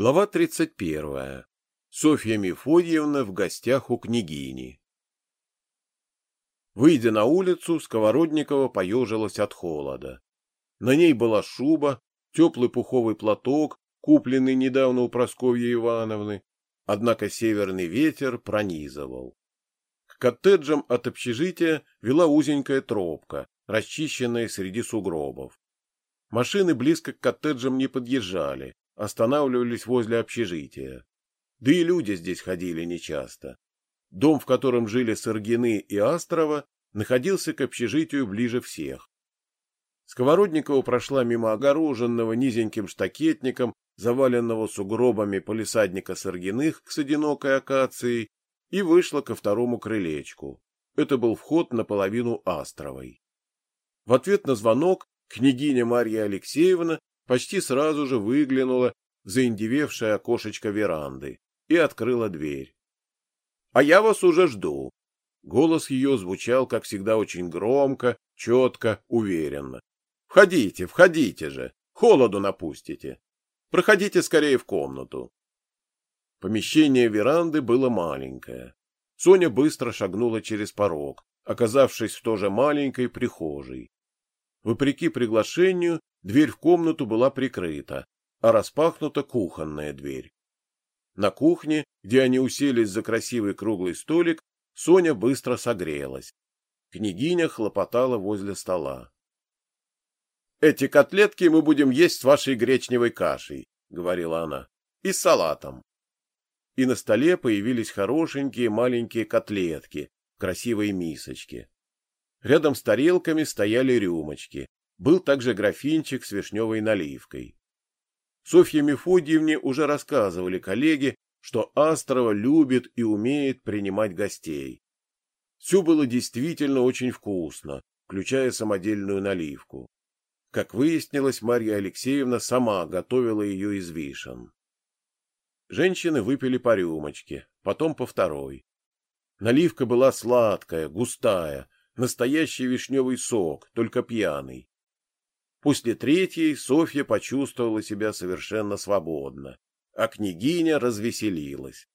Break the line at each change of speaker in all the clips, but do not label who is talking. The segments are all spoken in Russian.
Глава 31. Софья Мефодьевна в гостях у княгини. Выйдя на улицу, Сковородникова поежилась от холода. На ней была шуба, теплый пуховый платок, купленный недавно у Прасковьи Ивановны, однако северный ветер пронизывал. К коттеджам от общежития вела узенькая тропка, расчищенная среди сугробов. Машины близко к коттеджам не подъезжали, останавливались возле общежития. Да и люди здесь ходили нечасто. Дом, в котором жили Саргины и Астрова, находился к общежитию ближе всех. Сковородникова прошла мимо огороженного низеньким штакетником, заваленного сугробами полисадника Саргиных с одинокой акацией, и вышла ко второму крылечку. Это был вход наполовину Астровой. В ответ на звонок княгиня Марья Алексеевна почти сразу же выглянула в заиндевевшее окошечко веранды и открыла дверь. — А я вас уже жду. Голос ее звучал, как всегда, очень громко, четко, уверенно. — Входите, входите же, холоду напустите. Проходите скорее в комнату. Помещение веранды было маленькое. Соня быстро шагнула через порог, оказавшись в тоже маленькой прихожей. Вопреки приглашению, Дверь в комнату была прикрыта, а распахнута кухонная дверь. На кухне, где они уселись за красивый круглый столик, Соня быстро согрелась. Княгиня хлопотала возле стола. — Эти котлетки мы будем есть с вашей гречневой кашей, — говорила она, — и с салатом. И на столе появились хорошенькие маленькие котлетки в красивой мисочке. Рядом с тарелками стояли рюмочки, был также графинчик с вишневой наливкой. Софье Мефодьевне уже рассказывали коллеги, что Астрова любит и умеет принимать гостей. Все было действительно очень вкусно, включая самодельную наливку. Как выяснилось, Марья Алексеевна сама готовила ее из вишен. Женщины выпили по рюмочке, потом по второй. Наливка была сладкая, густая, настоящий вишневый сок, только пьяный. После третьей Софья почувствовала себя совершенно свободно, а княгиня развеселилась.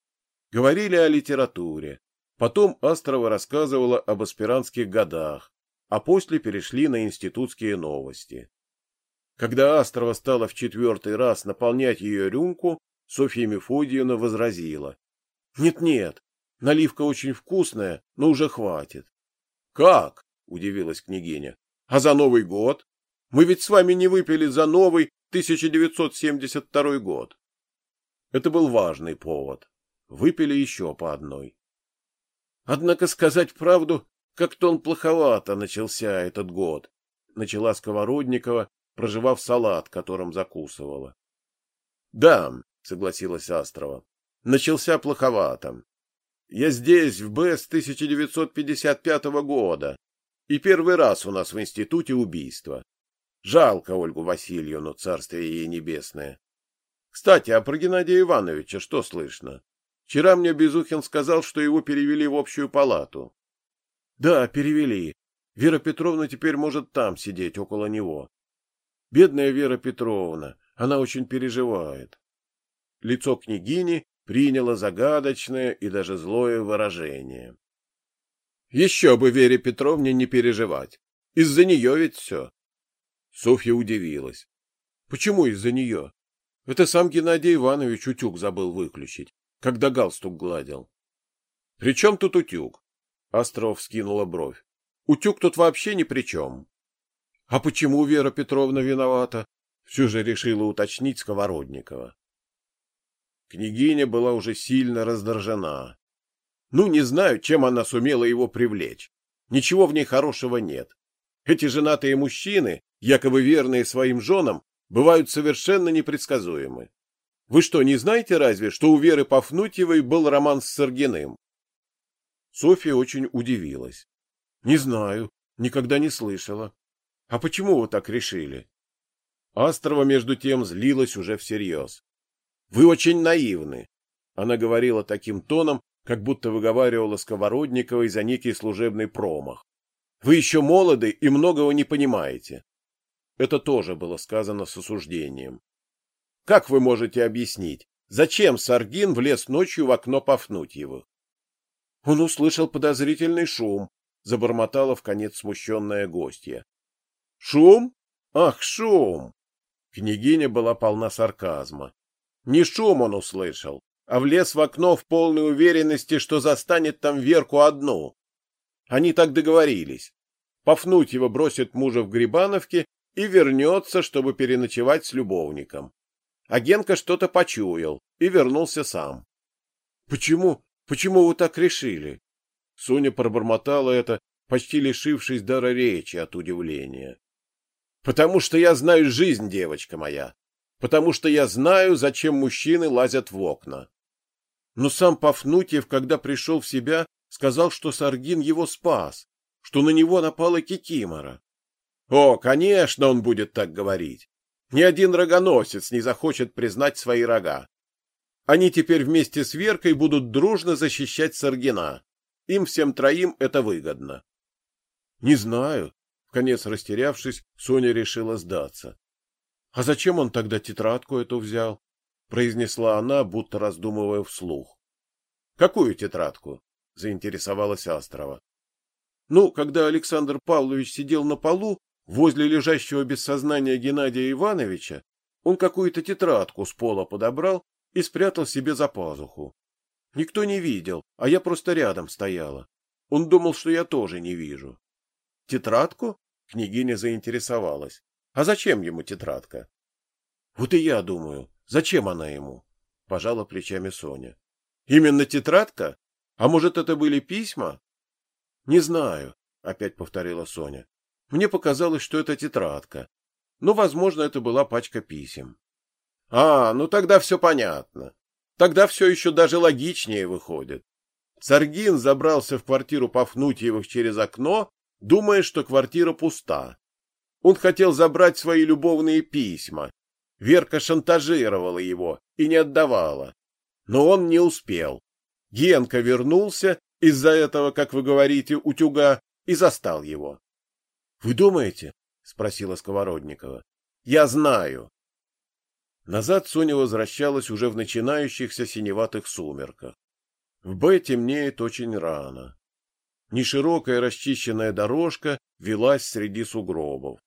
Говорили о литературе. Потом Астрова рассказывала об аспирантских годах, а после перешли на институтские новости. Когда Астрова стала в четвертый раз наполнять ее рюмку, Софья Мефодиевна возразила. «Нет-нет, наливка очень вкусная, но уже хватит». «Как?» — удивилась княгиня. «А за Новый год?» Мы ведь с вами не выпили за новый 1972 год. Это был важный повод. Выпили еще по одной. Однако сказать правду, как-то он плоховато начался этот год, начала Сковородникова, проживав салат, которым закусывала. Да, согласилась Астрова. Начался плоховато. Я здесь, в Б с 1955 года, и первый раз у нас в институте убийство. Жалко Ольгу Васильевну, царствие ей небесное. Кстати, а про Геннадия Ивановича что слышно? Вчера мне Безухин сказал, что его перевели в общую палату. Да, перевели. Вера Петровна теперь может там сидеть, около него. Бедная Вера Петровна, она очень переживает. Лицо княгини приняло загадочное и даже злое выражение. Еще бы Вере Петровне не переживать. Из-за нее ведь все. Софья удивилась. Почему из-за нее? Это сам Геннадий Иванович утюг забыл выключить, когда галстук гладил. — При чем тут утюг? Остров скинула бровь. — Утюг тут вообще ни при чем. — А почему Вера Петровна виновата? Все же решила уточнить Сковородникова. Княгиня была уже сильно раздражена. Ну, не знаю, чем она сумела его привлечь. Ничего в ней хорошего нет. Эти женатые мужчины якобы верные своим женам, бывают совершенно непредсказуемы. Вы что, не знаете разве, что у Веры Пафнутьевой был роман с Саргиным? Софья очень удивилась. Не знаю, никогда не слышала. А почему вы так решили? Астрова, между тем, злилась уже всерьез. Вы очень наивны. Она говорила таким тоном, как будто выговаривала Сковородниковой за некий служебный промах. Вы еще молоды и многого не понимаете. Это тоже было сказано с осуждением. Как вы можете объяснить, Зачем Саргин влез ночью в окно Пафнутьевых? Он услышал подозрительный шум, забормотала в конец смущенная гостья. Шум? Ах, шум! Княгиня была полна сарказма. Не шум он услышал, а влез в окно в полной уверенности, что застанет там Верку одну. Они так договорились. Пафнутьева бросит мужа в Грибановке и вернется, чтобы переночевать с любовником. А Генка что-то почуял и вернулся сам. — Почему? Почему вы так решили? Соня пробормотала это, почти лишившись дара речи от удивления. — Потому что я знаю жизнь, девочка моя. Потому что я знаю, зачем мужчины лазят в окна. Но сам Пафнутьев, когда пришел в себя, сказал, что Саргин его спас, что на него напала Кикимора. О, конечно, он будет так говорить. Ни один рогоносец не захочет признать свои рога. Они теперь вместе с Веркой будут дружно защищать Саргина. Им всем троим это выгодно. Не знаю. В конец растерявшись, Соня решила сдаться. А зачем он тогда тетрадку эту взял? произнесла она, будто раздумывая вслух. Какую тетрадку? заинтересовалась Астрова. Ну, когда Александр Павлович сидел на полу возле лежащего без сознания Геннадия Ивановича, он какую-то тетрадку с пола подобрал и спрятал себе за пазуху. Никто не видел, а я просто рядом стояла. Он думал, что я тоже не вижу. Тетрадку? Княгиня заинтересовалась. А зачем ему тетрадка? Вот и я думаю, зачем она ему? Пожала плечами Соня. Именно тетрадка? А может, это были письма? Не знаю, опять повторила Соня. Мне показалось, что это тетрадка. Но, возможно, это была пачка писем. А, ну тогда все понятно. Тогда все еще даже логичнее выходит. Саргин забрался в квартиру Пафнутьевых через окно, думая, что квартира пуста. Он хотел забрать свои любовные письма. Верка шантажировала его и не отдавала. Но он не успел. Генка вернулся из-за этого, как вы говорите, утюга, и застал его. — Вы думаете? — спросила Сковородникова. — Я знаю. Назад Соня возвращалась уже в начинающихся синеватых сумерках. В Б темнеет очень рано. Неширокая расчищенная дорожка велась среди сугробов.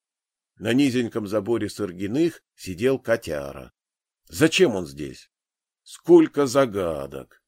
На низеньком заборе сыргиных сидел котяра. Зачем он здесь? Сколько загадок!